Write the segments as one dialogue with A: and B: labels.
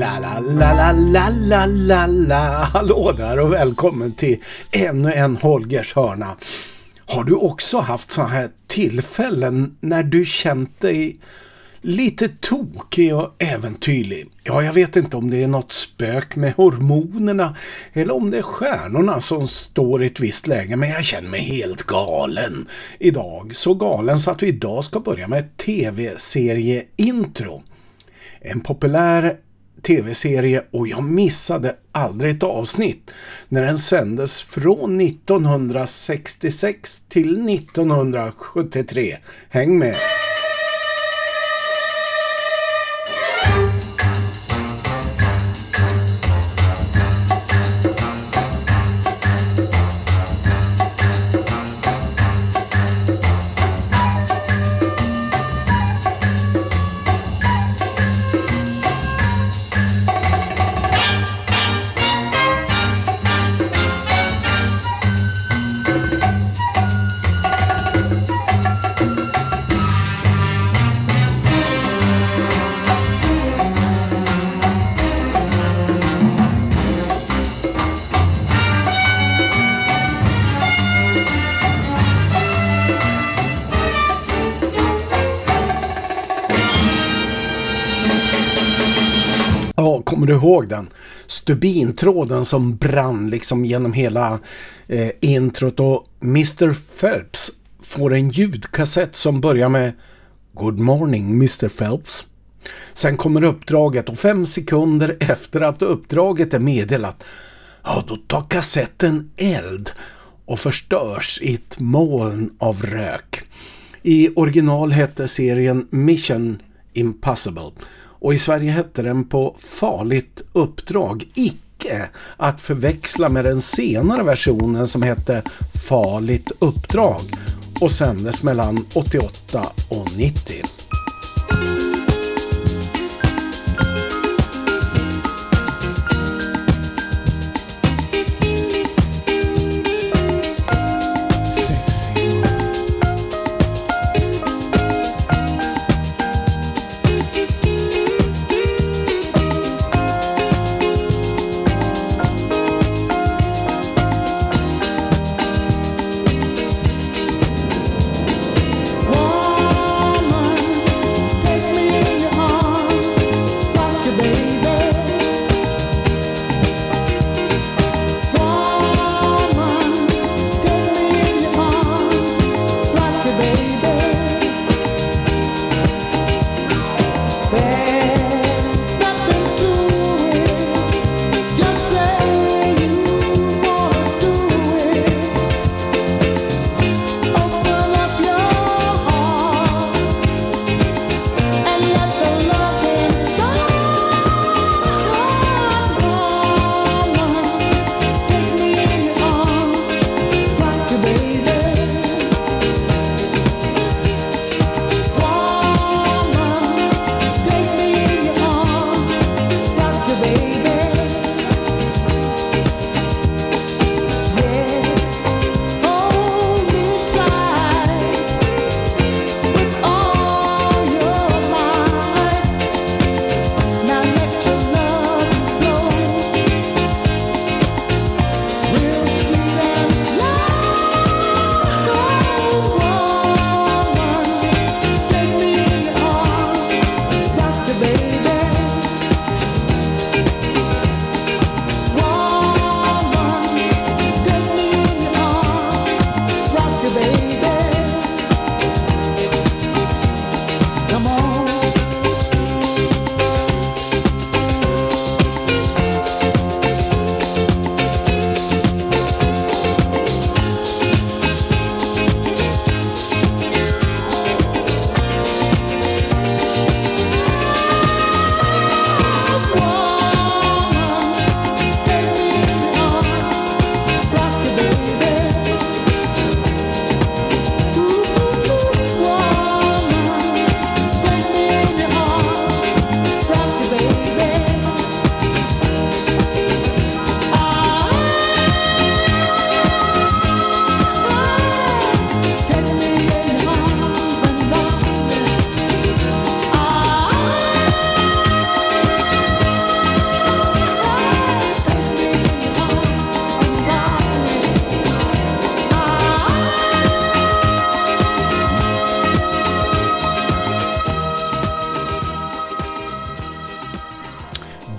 A: La, la, la, la, la, la, la, la. Hallå där och välkommen till ännu en Holgers hörna. Har du också haft så här tillfällen när du känt dig lite tokig och äventyrlig? Ja, jag vet inte om det är något spök med hormonerna eller om det är stjärnorna som står i ett visst läge, men jag känner mig helt galen idag. Så galen så att vi idag ska börja med ett tv-serie-intro. En populär tv-serie och jag missade aldrig ett avsnitt när den sändes från 1966 till 1973. Häng med! Kommer du ihåg den? Stubintråden som brann liksom genom hela eh, introt och Mr. Phelps får en ljudkassett som börjar med Good morning Mr. Phelps. Sen kommer uppdraget och fem sekunder efter att uppdraget är meddelat ja, då tar kassetten eld och förstörs i ett moln av rök. I original hette serien Mission Impossible och i Sverige hette den på Farligt uppdrag. Icke att förväxla med den senare versionen som hette Farligt uppdrag och sändes mellan 88 och 90.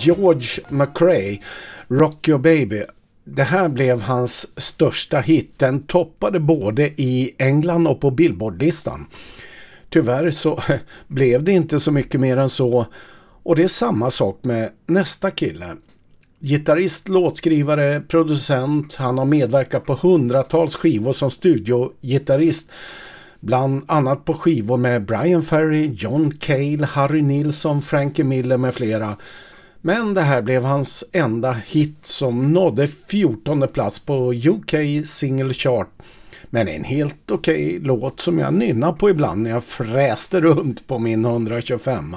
A: George McRae, Rock Your Baby. Det här blev hans största hit. Den toppade både i England och på Billboardlistan. Tyvärr så blev det inte så mycket mer än så och det är samma sak med nästa kille. Gitarrist, låtskrivare, producent. Han har medverkat på hundratals skivor som studiogitarrist. Bland annat på skivor med Brian Ferry, John Cale, Harry Nilsson, Frankie Miller med flera. Men det här blev hans enda hit som nådde 14 plats på UK Single Chart. Men en helt okej okay låt som jag nynnar på ibland när jag fräste runt på min 125.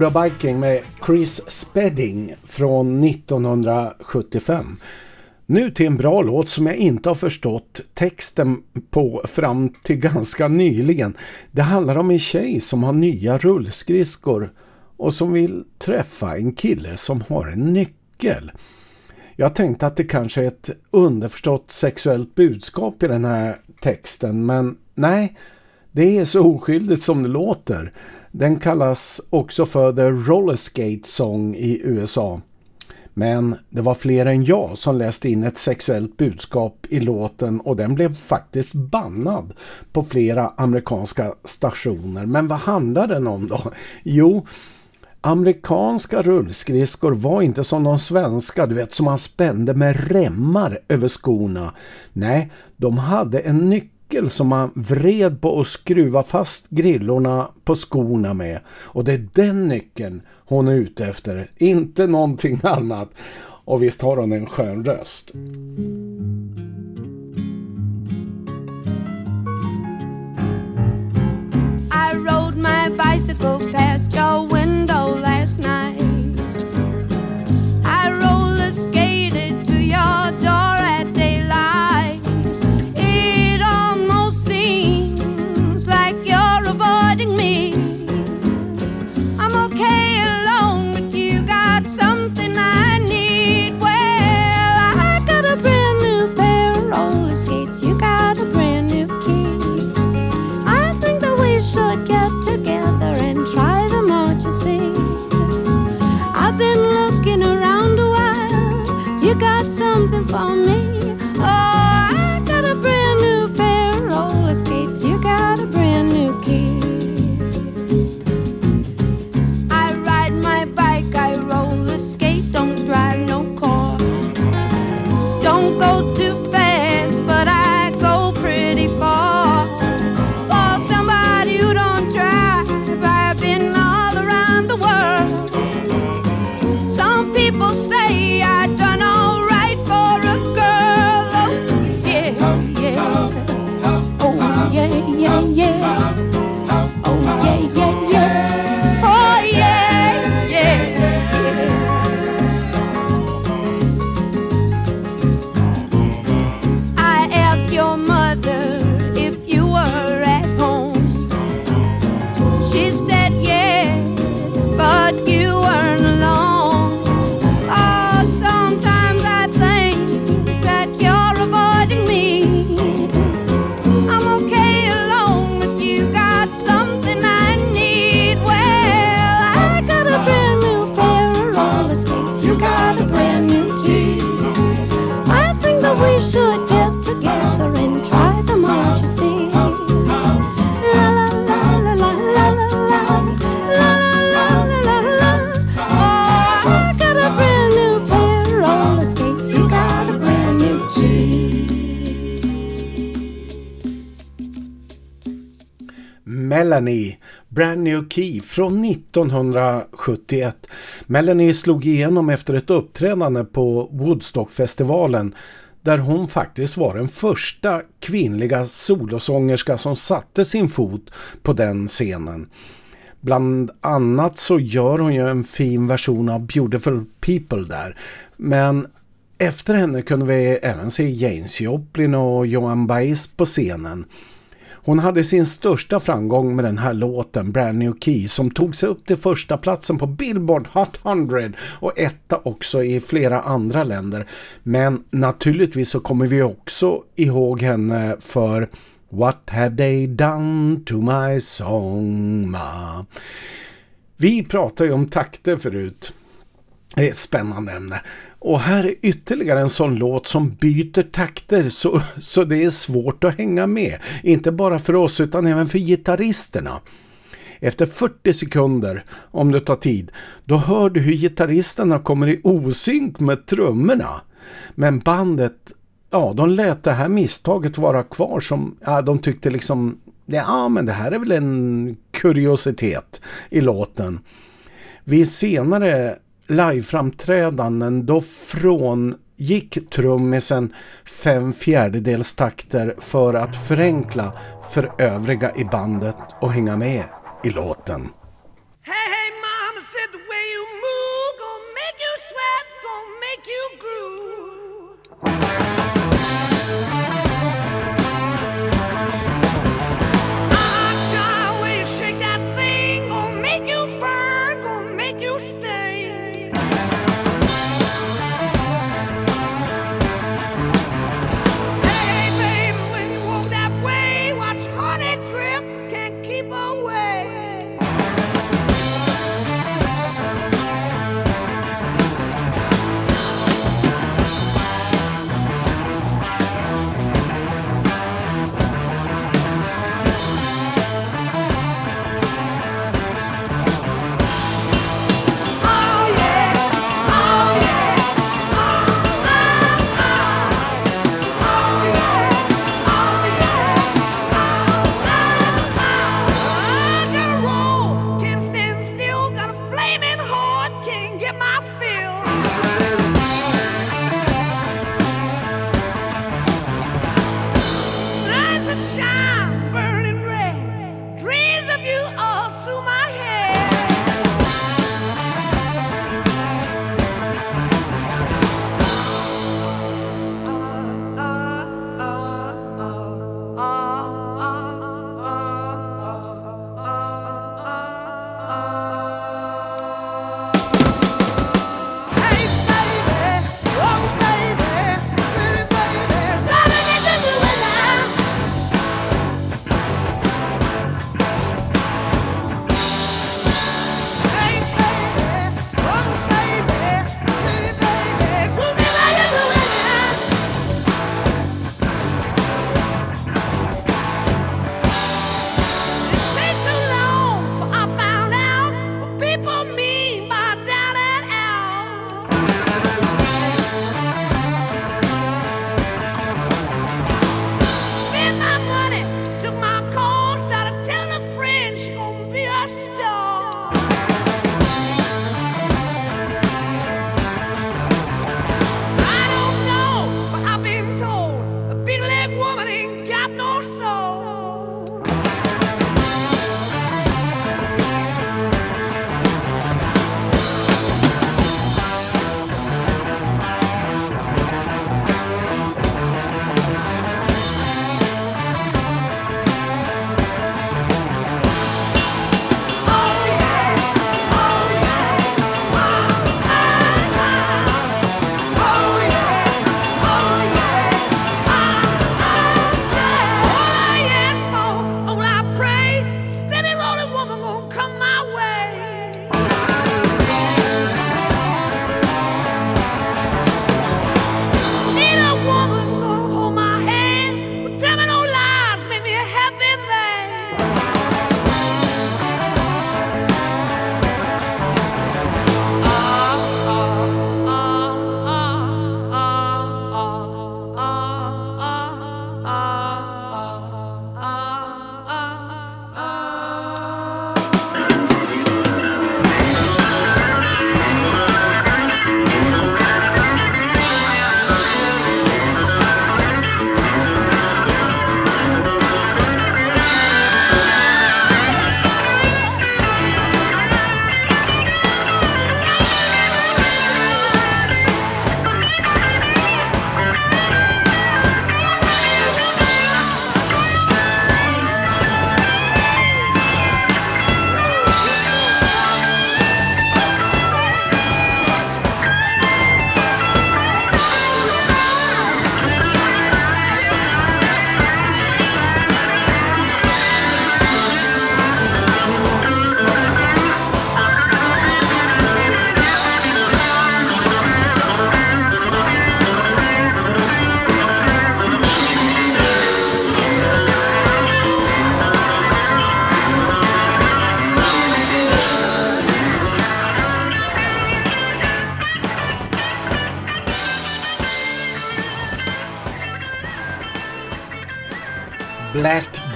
B: Motorbiking
A: med Chris Spedding från 1975. Nu till en bra låt som jag inte har förstått texten på fram till ganska nyligen. Det handlar om en tjej som har nya rullskridskor och som vill träffa en kille som har en nyckel. Jag tänkte att det kanske är ett underförstått sexuellt budskap i den här texten men nej, det är så oskyldigt som det låter. Den kallas också för The Roller Skate Song i USA. Men det var fler än jag som läste in ett sexuellt budskap i låten och den blev faktiskt bannad på flera amerikanska stationer. Men vad handlar den om då? Jo, amerikanska rullskridskor var inte som de svenska, du vet, som man spände med remmar över skorna. Nej, de hade en nyckel nyckel som man vred på och skruva fast grillorna på skorna med. Och det är den nyckeln hon är ute efter, inte någonting annat. Och visst har hon en skön röst. I rode my bicycle past your Brand New Key från 1971. Melanie slog igenom efter ett uppträdande på Woodstockfestivalen där hon faktiskt var den första kvinnliga solosångerska som satte sin fot på den scenen. Bland annat så gör hon ju en fin version av Beautiful People där. Men efter henne kunde vi även se James Joplin och Johan Baez på scenen. Hon hade sin största framgång med den här låten Brand New Key som tog sig upp till första platsen på Billboard Hot 100 och etta också i flera andra länder. Men naturligtvis så kommer vi också ihåg henne för What have they done to my song ma? Vi pratade ju om takter förut. Det är ett spännande ämne. Och här är ytterligare en sån låt som byter takter så, så det är svårt att hänga med. Inte bara för oss utan även för gitarristerna. Efter 40 sekunder, om det tar tid, då hör du hur gitarristerna kommer i osynk med trummorna. Men bandet, ja de lät det här misstaget vara kvar som, ja de tyckte liksom, ja men det här är väl en kuriositet i låten. Vi senare liveframträdanden då frångick trummisen fem fjärdedels takter för att förenkla för övriga i bandet och hänga med i låten.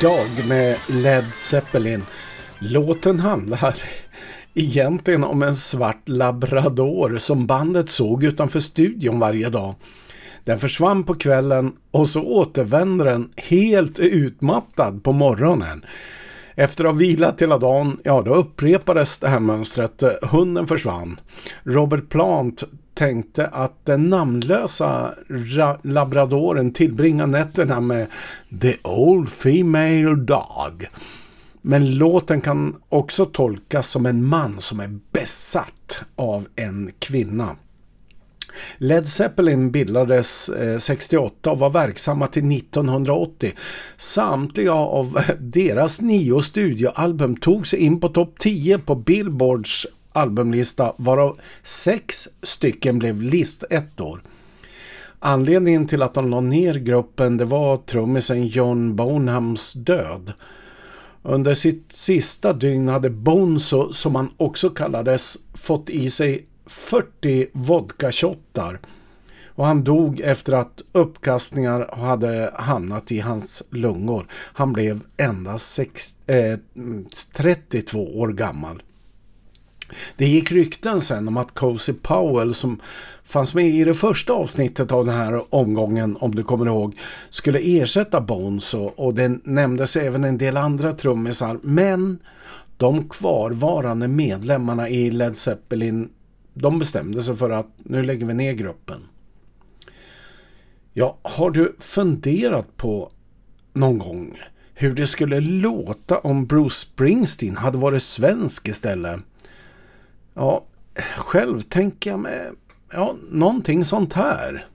A: Black med Led Zeppelin. Låten handlar egentligen om en svart labrador som bandet såg utanför studion varje dag. Den försvann på kvällen och så återvänder den helt utmattad på morgonen. Efter att ha vilat hela dagen, ja då upprepades det här mönstret. Hunden försvann. Robert Plant tänkte att den namnlösa labradoren tillbringar nätterna med The Old Female Dog. Men låten kan också tolkas som en man som är besatt av en kvinna. Led Zeppelin bildades eh, 68 och var verksamma till 1980. Samtliga av deras nio studioalbum tog sig in på topp 10 på Billboards albumlista varav sex stycken blev listettor. Anledningen till att de la ner gruppen det var trummisen John Bonhams död. Under sitt sista dygn hade Bonzo, som han också kallades, fått i sig 40 vodkashottar och han dog efter att uppkastningar hade hamnat i hans lungor. Han blev endast sex, eh, 32 år gammal. Det gick rykten sen om att Cozy Powell som fanns med i det första avsnittet av den här omgången, om du kommer ihåg, skulle ersätta Bones och, och det nämndes även en del andra trummisar. Men de kvarvarande medlemmarna i Led Zeppelin, de bestämde sig för att nu lägger vi ner gruppen. Ja, har du funderat på någon gång hur det skulle låta om Bruce Springsteen hade varit svensk istället? Ja, själv tänker jag mig ja, någonting sånt här.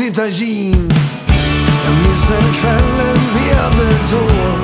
C: Och avklippta jeans. Jag minns den kvällen vi hade då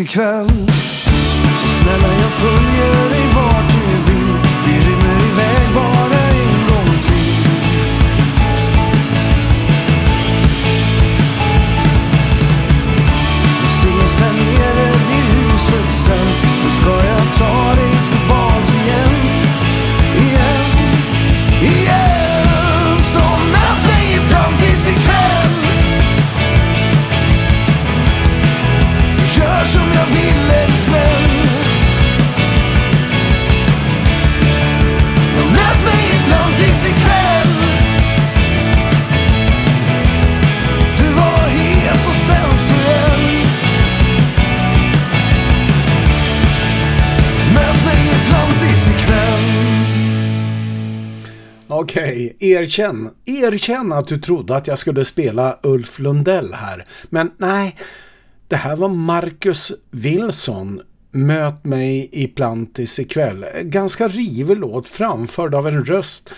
C: ikväll
A: erkänn. Erkänn att du trodde att jag skulle spela Ulf Lundell här. Men nej, det här var Marcus Wilson. Möt mig i Plantis ikväll. Ganska rivig låt framförd av en röst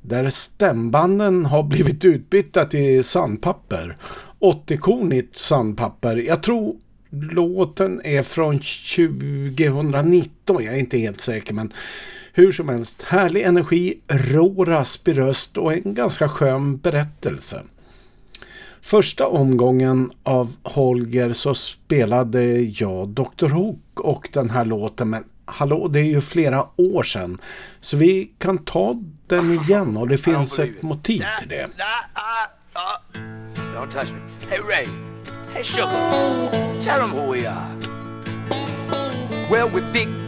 A: där stämbanden har blivit utbytta till sandpapper. 80-kornigt sandpapper. Jag tror låten är från 2019. Jag är inte helt säker men hur som helst, härlig energi, rå raspig röst och en ganska skön berättelse. Första omgången av Holger så spelade jag Dr. Hook och den här låten men hallå det är ju flera år sedan. Så vi kan ta den igen och det finns ett motiv till det.
D: Uh, uh, don't touch me. Hey, Ray. Hey, Sugar. Tell them who we are. Well, we're big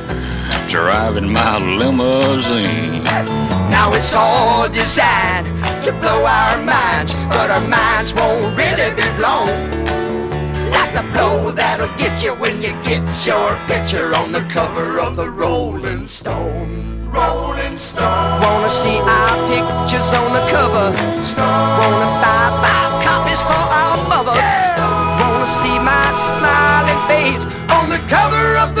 E: driving my limousine.
D: Now it's all designed to blow our minds, but our minds won't really be blown. Like the blow that'll get you when you get your picture on the cover of the Rolling Stone. Rolling Stone. Wanna see our pictures on the cover? Stone. Wanna buy five copies for our mother? Wanna see my smiling face on the cover of the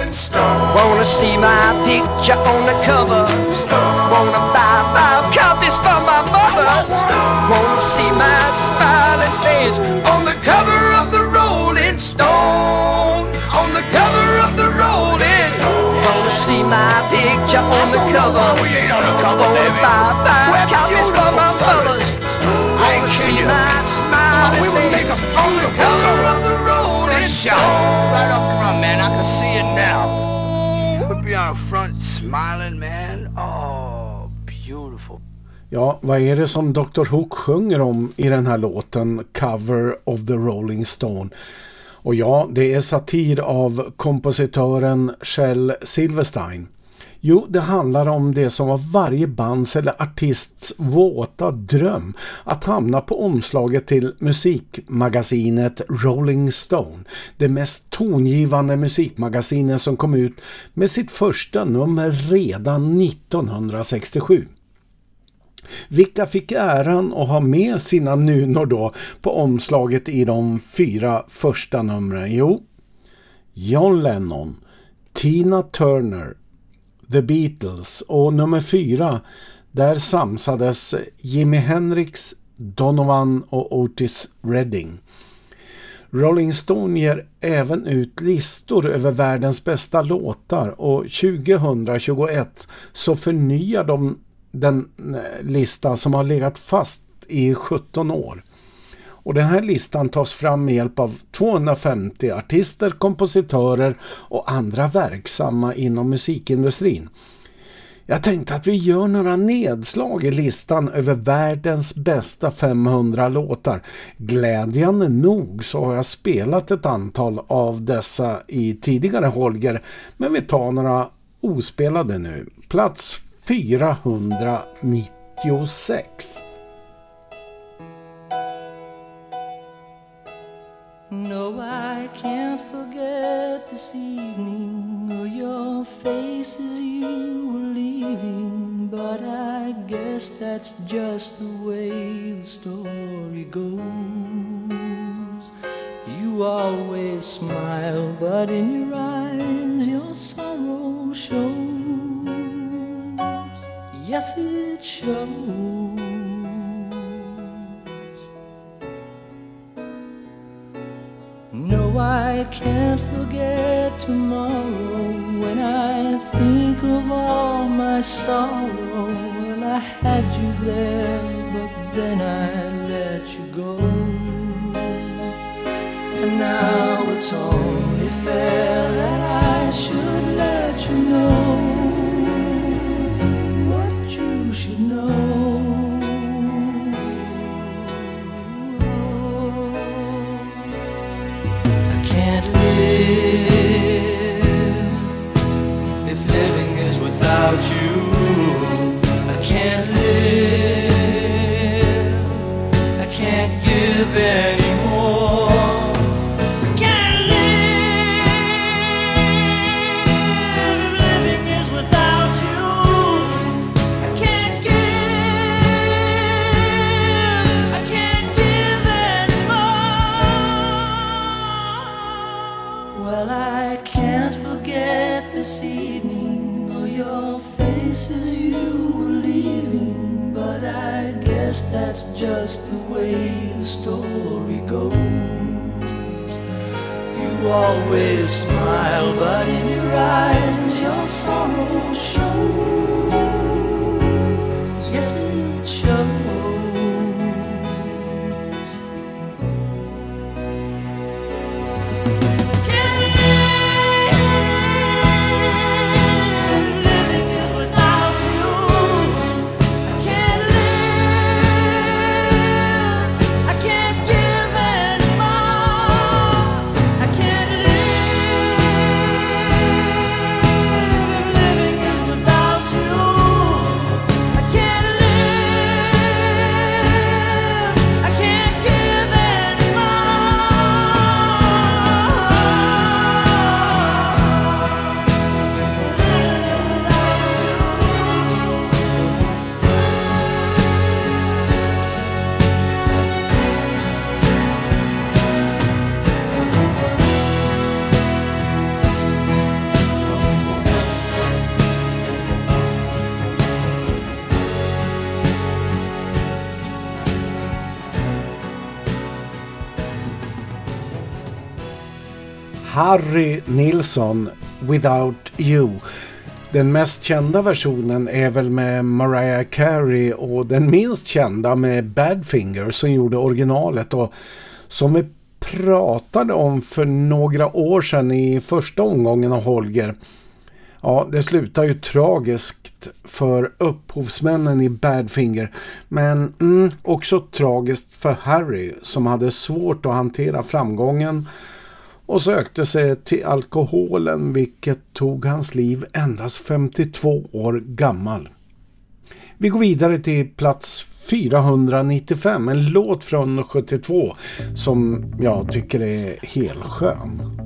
D: Store. Wanna see my picture on the cover? Store. Wanna buy five copies for my mother? Store. Wanna see my smiling face on the cover of the Rolling Stone? On the cover of the Rolling Stone. Wanna see my picture on the cover? Wanna buy five copies for my mother? Wanna see my smiling face on the cover of the Rolling Stone? Smiling, man. Oh, beautiful.
A: Ja, vad är det som Dr. Hook sjunger om i den här låten Cover of the Rolling Stone? Och ja, det är satir av kompositören Shel Silverstein. Jo, det handlar om det som var varje bands eller artists våta dröm att hamna på omslaget till musikmagasinet Rolling Stone. Det mest tongivande musikmagasinet som kom ut med sitt första nummer redan 1967. Vilka fick äran att ha med sina nunor då på omslaget i de fyra första numren? Jo, John Lennon, Tina Turner, The Beatles och nummer fyra där samsades Jimi Hendrix, Donovan och Otis Redding. Rolling Stone ger även ut listor över världens bästa låtar och 2021 så förnyar de den eh, lista som har legat fast i 17 år. Och den här listan tas fram med hjälp av 250 artister, kompositörer och andra verksamma inom musikindustrin. Jag tänkte att vi gör några nedslag i listan över världens bästa 500 låtar. Glädjande nog så har jag spelat ett antal av dessa i tidigare Holger, men vi tar några ospelade nu. Plats 496.
F: Face as you were leaving. But I guess that's just the way the story goes. You always smile, but in your eyes your sorrow shows. Yes, it shows. No, I can't forget tomorrow of all my sorrow. Well, I had you there, but then I let you go. And now it's only fair that I should let you know you were leaving. But I guess that's just the way the story goes. You always smile, but in your eyes your sorrow shows.
A: Harry Nilsson, Without You. Den mest kända versionen är väl med Mariah Carey och den minst kända med Badfinger som gjorde originalet och som vi
G: pratade om för några år sedan i första omgången av Holger. Ja, det slutar ju tragiskt för upphovsmännen i Badfinger. Men mm, också tragiskt för Harry som hade svårt att hantera framgången och sökte sig till alkoholen vilket tog hans liv endast 52 år gammal. Vi går vidare till plats 495, en låt från 72 som jag tycker är helt skön.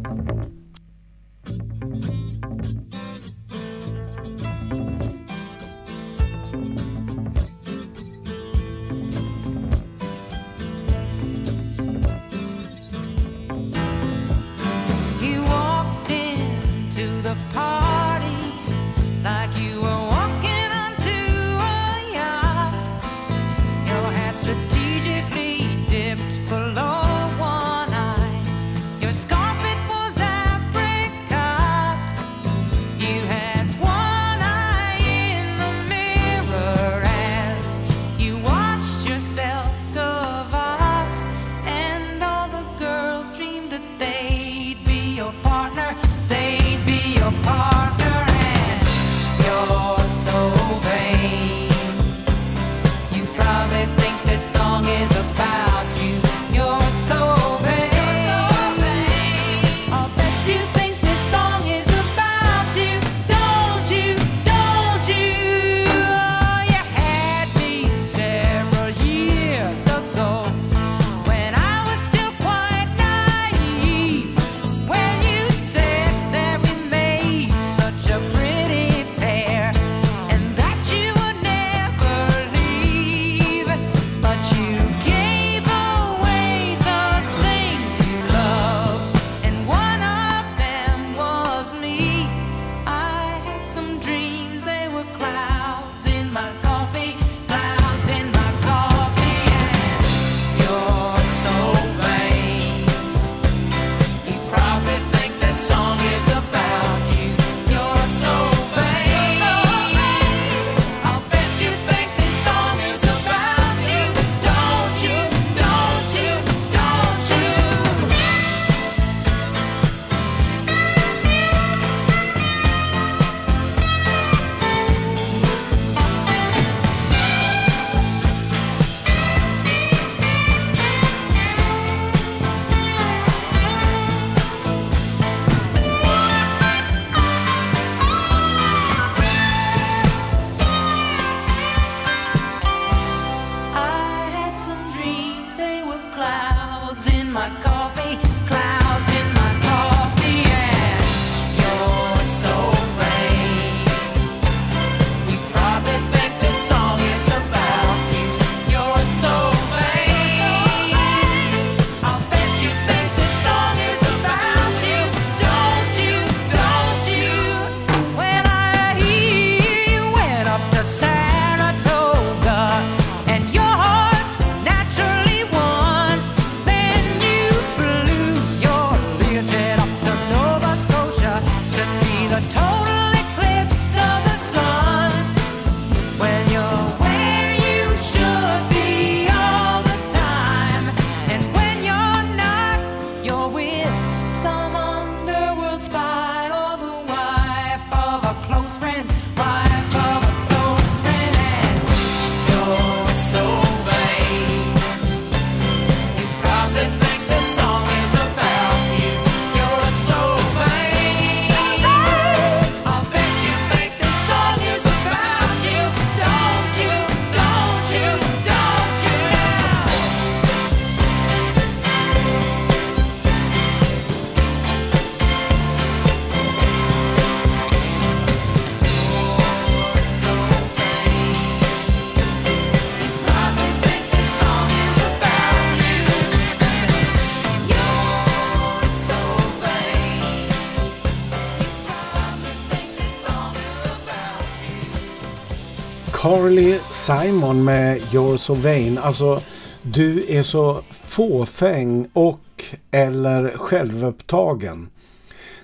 G: Charlie Simon med You're So Vain. Alltså, du är så fåfäng och eller självupptagen.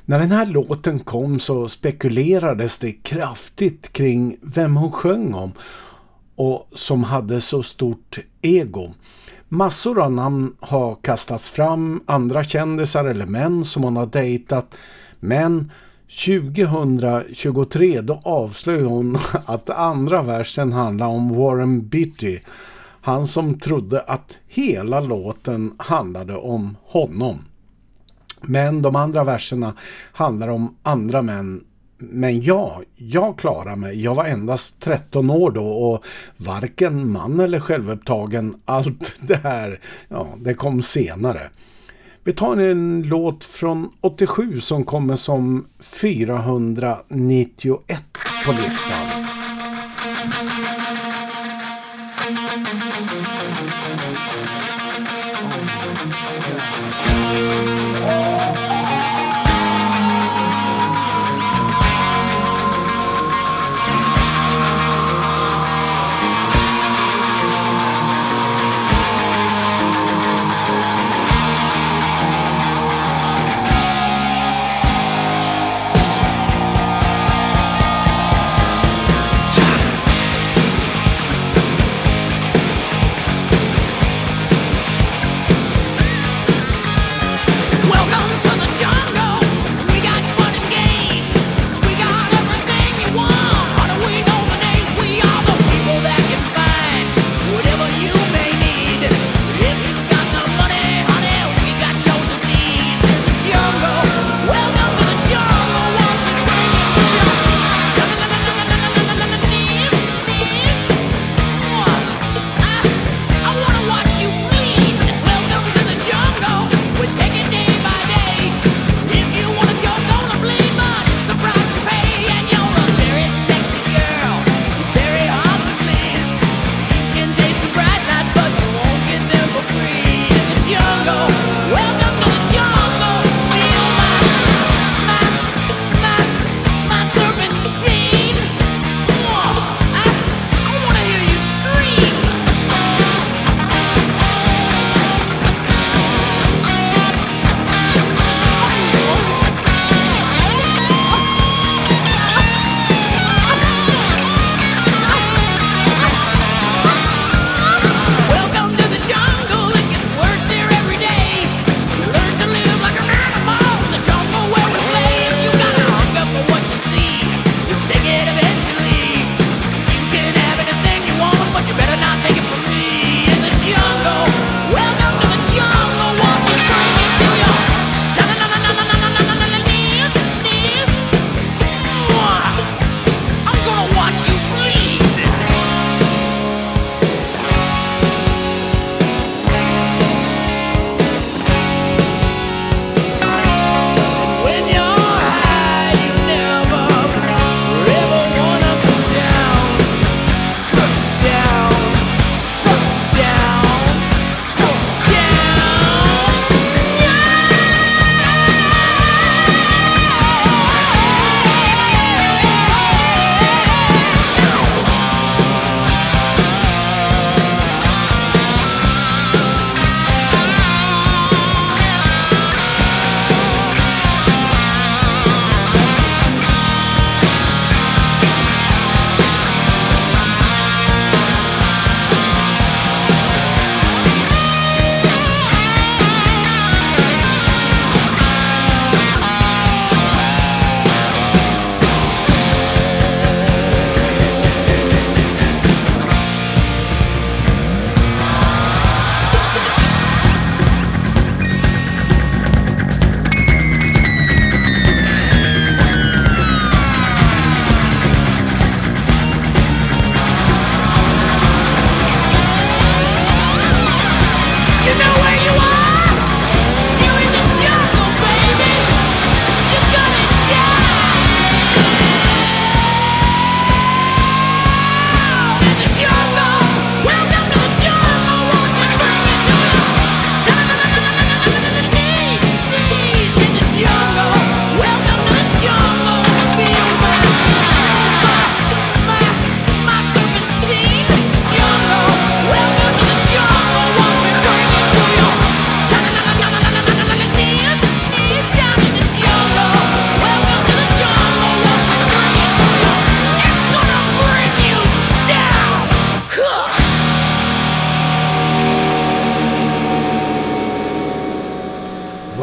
G: När den här låten kom så spekulerades det kraftigt kring vem hon sjöng om och som hade så stort ego.
A: Massor av namn har kastats fram, andra kändisar eller män som hon har dejtat, men 2023 då avslöjade hon att andra versen handlar om Warren Beatty. Han som trodde att hela låten handlade om honom. Men de andra verserna handlar om andra män. Men ja, jag klarar mig. Jag var endast 13 år då och varken man eller självupptagen. Allt det här, ja, det kom senare. Vi tar en låt från 87 som kommer som 491 på listan.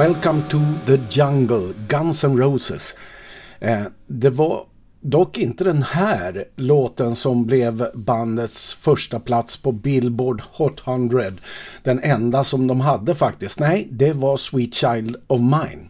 A: Welcome to the Jungle, Guns N' Roses. Eh, det var dock inte den här låten som blev bandets första plats på Billboard Hot 100. Den enda som de hade faktiskt. Nej, det var Sweet Child of Mine.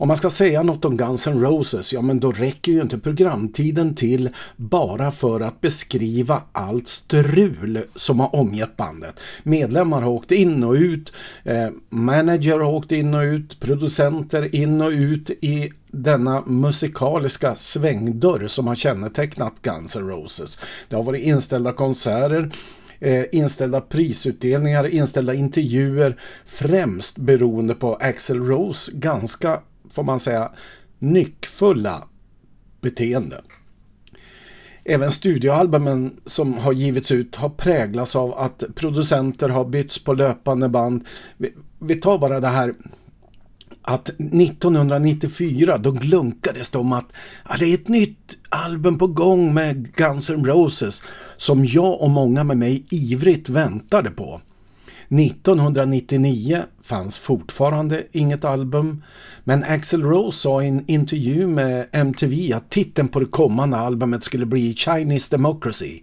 A: Om man ska säga något om Guns N' Roses, ja men då räcker ju inte programtiden till bara för att beskriva allt strul som har omgett bandet. Medlemmar har åkt in och ut, eh, manager har åkt in och ut, producenter in och ut i denna musikaliska svängdörr som har kännetecknat Guns N' Roses. Det har varit inställda konserter, eh, inställda prisutdelningar, inställda intervjuer, främst beroende på Axl Rose ganska, får man säga, nyckfulla beteende. Även studioalbumen som har givits ut har präglats av att producenter har bytts på löpande band. Vi, vi tar bara det här att 1994 då glunkades det om att ja, det är ett nytt album på gång med Guns N' Roses som jag och många med mig ivrigt väntade på. 1999 fanns fortfarande inget album men Axl Rose sa i en intervju med MTV att titeln på det kommande albumet skulle bli Chinese Democracy.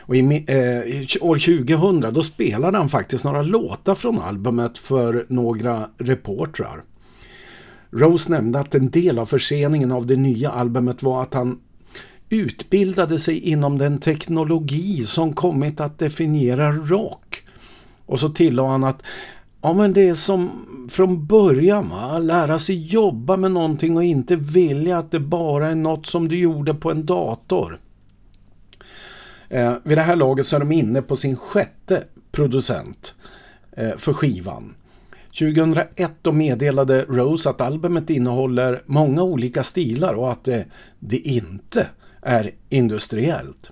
A: Och i eh, år 2000 då spelade han faktiskt några låtar från albumet för några reportrar. Rose nämnde att en del av förseningen av det nya albumet var att han utbildade sig inom den teknologi som kommit att definiera rock. Och så tillade han att ja, men det är som från början, va? lära sig jobba med någonting och inte vilja att det bara är något som du gjorde på en dator. Eh, vid det här laget så är de inne på sin sjätte producent eh, för skivan. 2001 då meddelade Rose att albumet innehåller många olika stilar och att det, det inte är industriellt.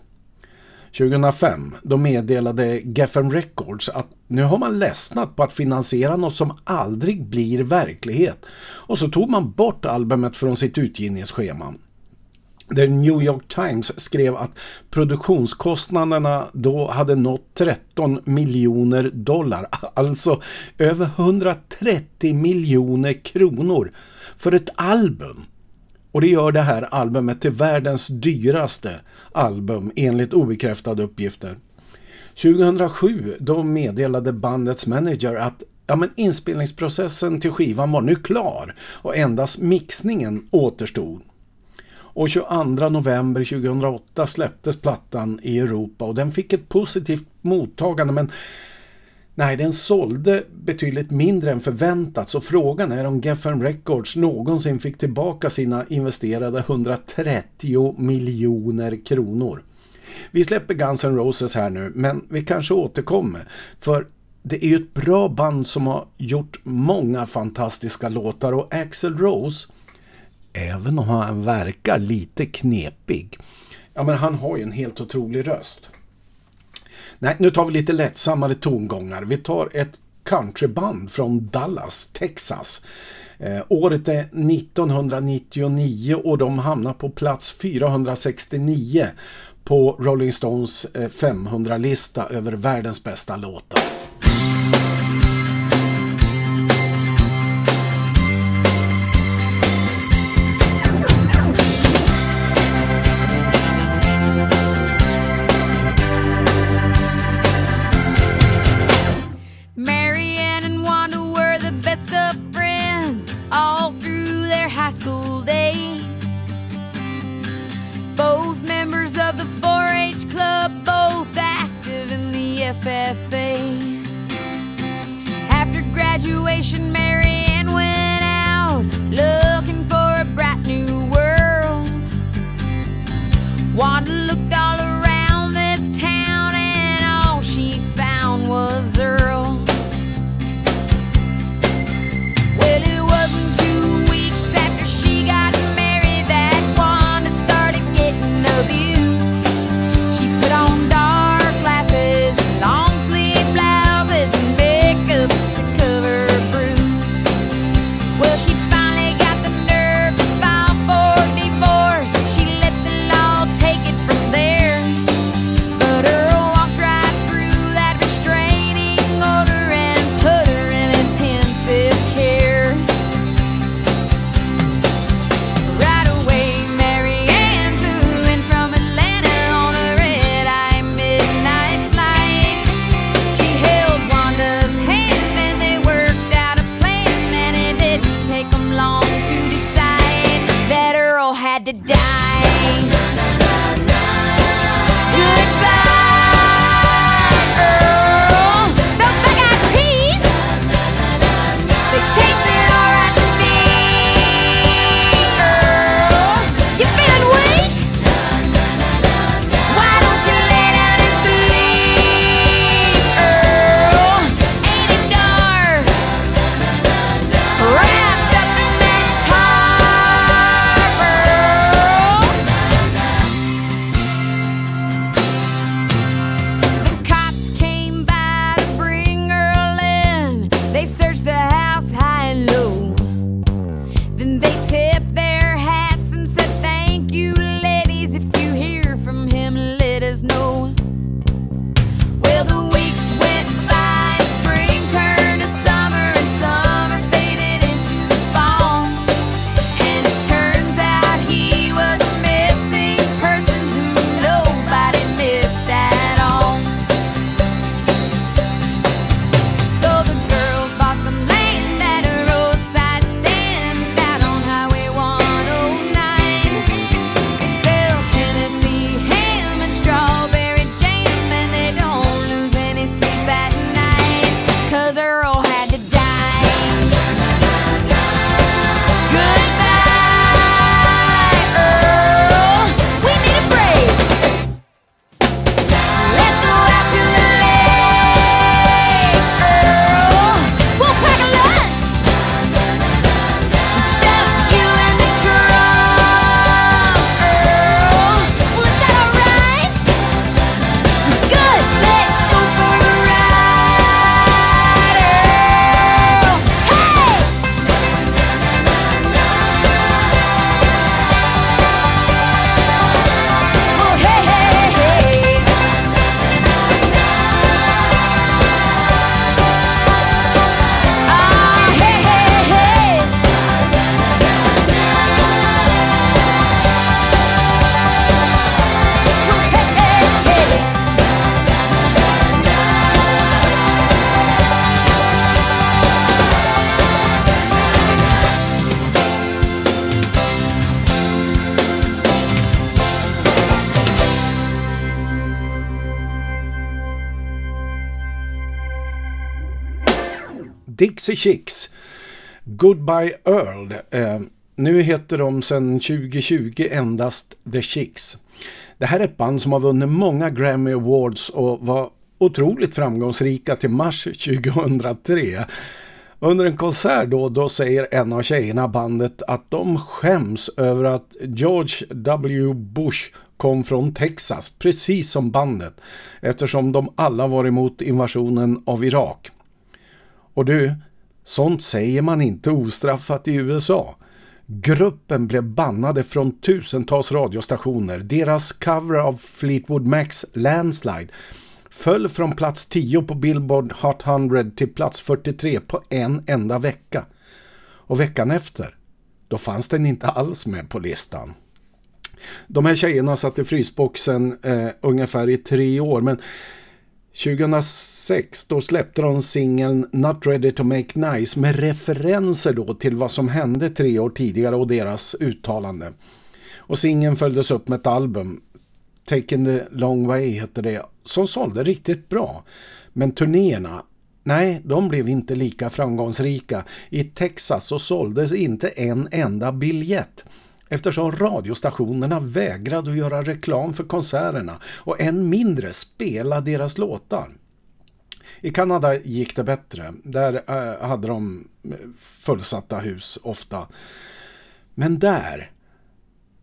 A: 2005 då meddelade Geffen Records att nu har man ledsnat på att finansiera något som aldrig blir verklighet och så tog man bort albumet från sitt utgivningsschema. The New York Times skrev att produktionskostnaderna då hade nått 13 miljoner dollar, alltså över 130 miljoner kronor för ett album. Och det gör det här albumet till världens dyraste album enligt obekräftade uppgifter. 2007 då meddelade bandets manager att ja, men inspelningsprocessen till skivan var nu klar och endast mixningen återstod. Och 22 november 2008 släpptes plattan i Europa och den fick ett positivt mottagande men nej, den sålde betydligt mindre än förväntat så frågan är om Geffen Records någonsin fick tillbaka sina investerade 130 miljoner kronor. Vi släpper Guns N' Roses här nu men vi kanske återkommer för det är ju ett bra band som har gjort många fantastiska låtar och Axl Rose även om han verkar lite knepig. Ja, men han har ju en helt otrolig röst. Nej, nu tar vi lite lättsammare tongångar. Vi tar ett countryband från Dallas, Texas. Eh, året är 1999 och de hamnar på plats 469 på Rolling Stones eh, 500-lista över världens bästa låtar. Sexy Chicks. Goodbye Earl. Eh, nu heter de sedan 2020 endast The Chicks. Det här är ett band som har vunnit många Grammy Awards och var otroligt framgångsrika till mars 2003. Under en konsert då, då säger en av tjejerna bandet att de skäms över att George W. Bush kom från Texas, precis som bandet, eftersom de alla var emot invasionen av Irak. Och du, sånt säger man inte ostraffat i USA. Gruppen blev bannade från tusentals radiostationer. Deras cover av Fleetwood Macs Landslide föll från plats 10 på Billboard Hot 100 till plats 43 på en enda vecka. Och veckan efter, då fanns den inte alls med på listan. De här tjejerna satt i frysboxen eh, ungefär i tre år men 2006 då släppte de singeln Not Ready to Make Nice med referenser då till vad som hände tre år tidigare och deras uttalande. Och singeln följdes upp med ett album, Taken the Long Way heter det, som sålde riktigt bra. Men turnéerna, nej, de blev inte lika framgångsrika. I Texas så såldes inte en enda biljett eftersom radiostationerna vägrade att göra reklam för konserterna och än mindre spela deras låtar. I Kanada gick det bättre. Där eh, hade de eh, fullsatta hus ofta. Men där,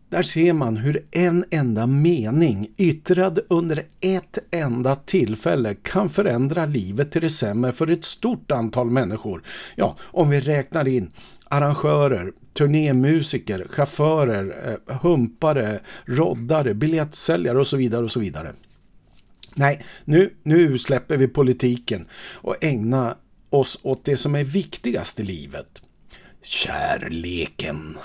A: där ser man hur en enda mening yttrad under ett enda tillfälle kan förändra livet till det sämre för ett stort antal människor. Ja, om vi räknar in arrangörer, turnémusiker, chaufförer, eh, humpare, roddare, biljettsäljare och så vidare och så vidare. Nej, nu, nu släpper vi politiken och ägnar oss åt det som är viktigast i livet. Kärleken.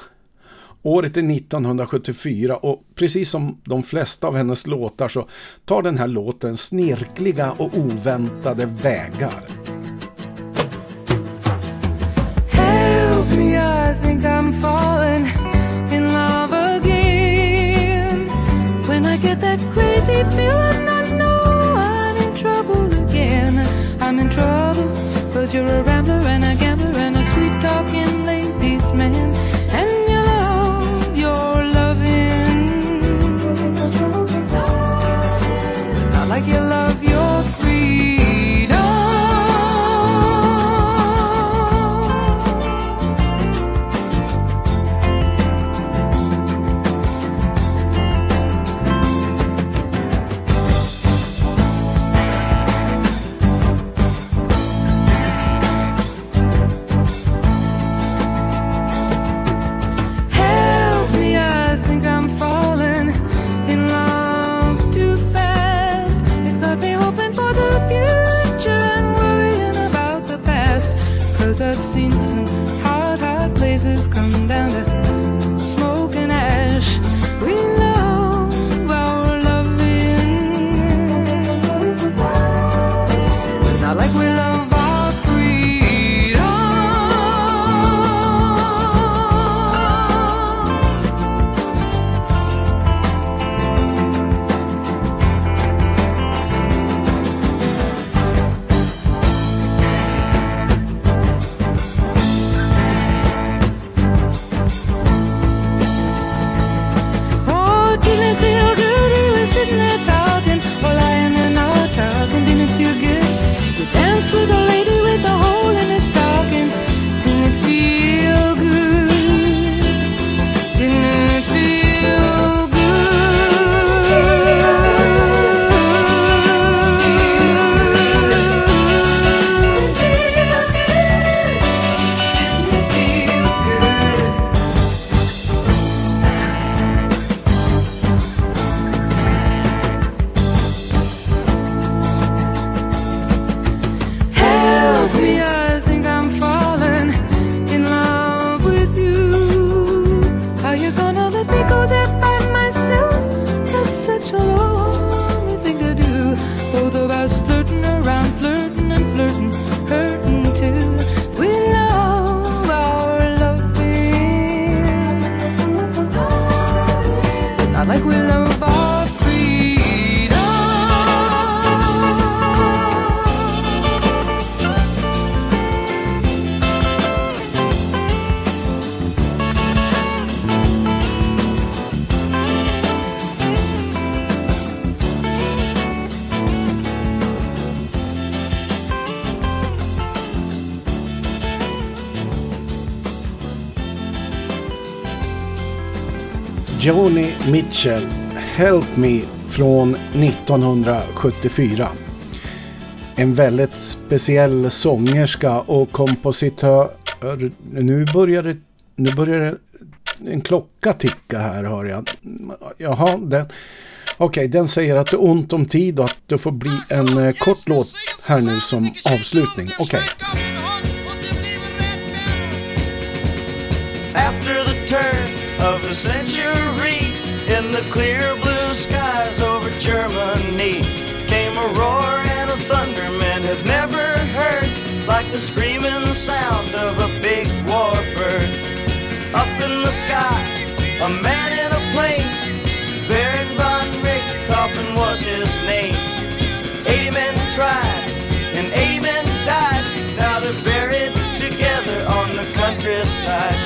A: Året är 1974 och precis som de flesta av hennes låtar så tar den här låten snirkliga och oväntade vägar.
F: Help me, I think I'm falling in love again.
H: When I get that crazy feeling.
A: Joni Mitchell, Help Me från 1974. En väldigt speciell sångerska och kompositör. Nu börjar det, nu börjar det en klocka ticka här hör jag. Jaha, den, okej, den säger att det är ont om tid och att det får bli en eh, kort låt här nu som avslutning. Okej.
B: After the turn of the century, the clear blue skies over Germany, came a roar and a thunder men have never heard, like the screaming sound of a big warbird. Up in the sky, a man in a plane, Baron von Richthofen was his name. 80 men tried, and 80 men died. Now they're buried together on the countryside.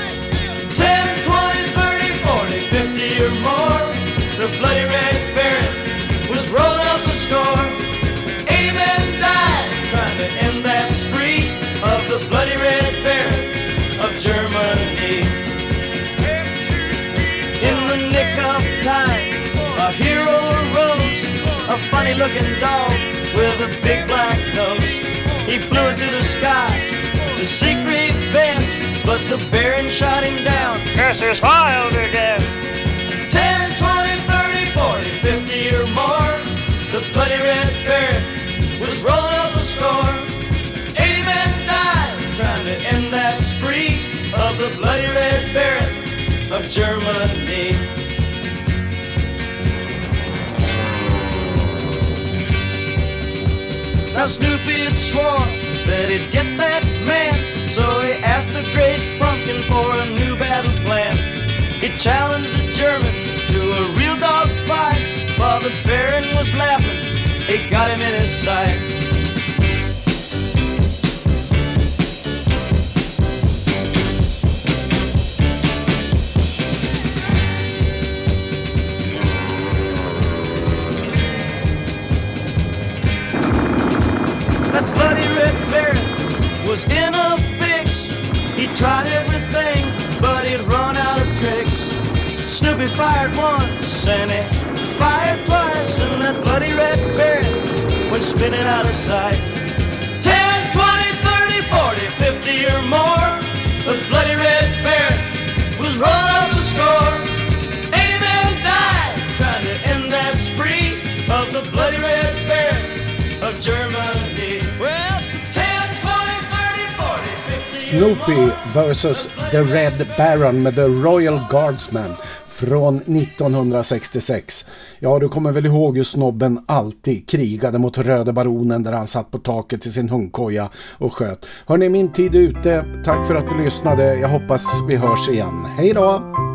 B: Funny looking dog with a big black nose. He flew into the sky to seek revenge, but the Baron shot him down. Curse is filed again. 10, 20, 30, 40, 50 or more. The bloody red Baron was rolling up the score. 80 men died trying to end that spree of the bloody red Baron of Germany. Now Snoopy had sworn that he'd get that man, so he asked the great pumpkin for a new battle plan. He challenged the German to a real dog fight, while the Baron was laughing, it got him in his sight. Snoopy fired once and he fired twice, and that bloody red baron went spinning out of sight. 10, 20, 30, 40, 50 or more. The bloody red baron was run up the score. 80 men died trying to end that spree of the bloody red baron of Germany. Well, 10, 20, 30, 40,
A: Snoopy vs The Red Baron med The Royal Guardsman från 1966. Ja, du kommer väl ihåg hur snobben alltid krigade mot Röde Baronen där han satt på taket till sin hundkoja och sköt. Hörrni, min tid är ute. Tack för att du lyssnade. Jag hoppas vi hörs igen. Hej då!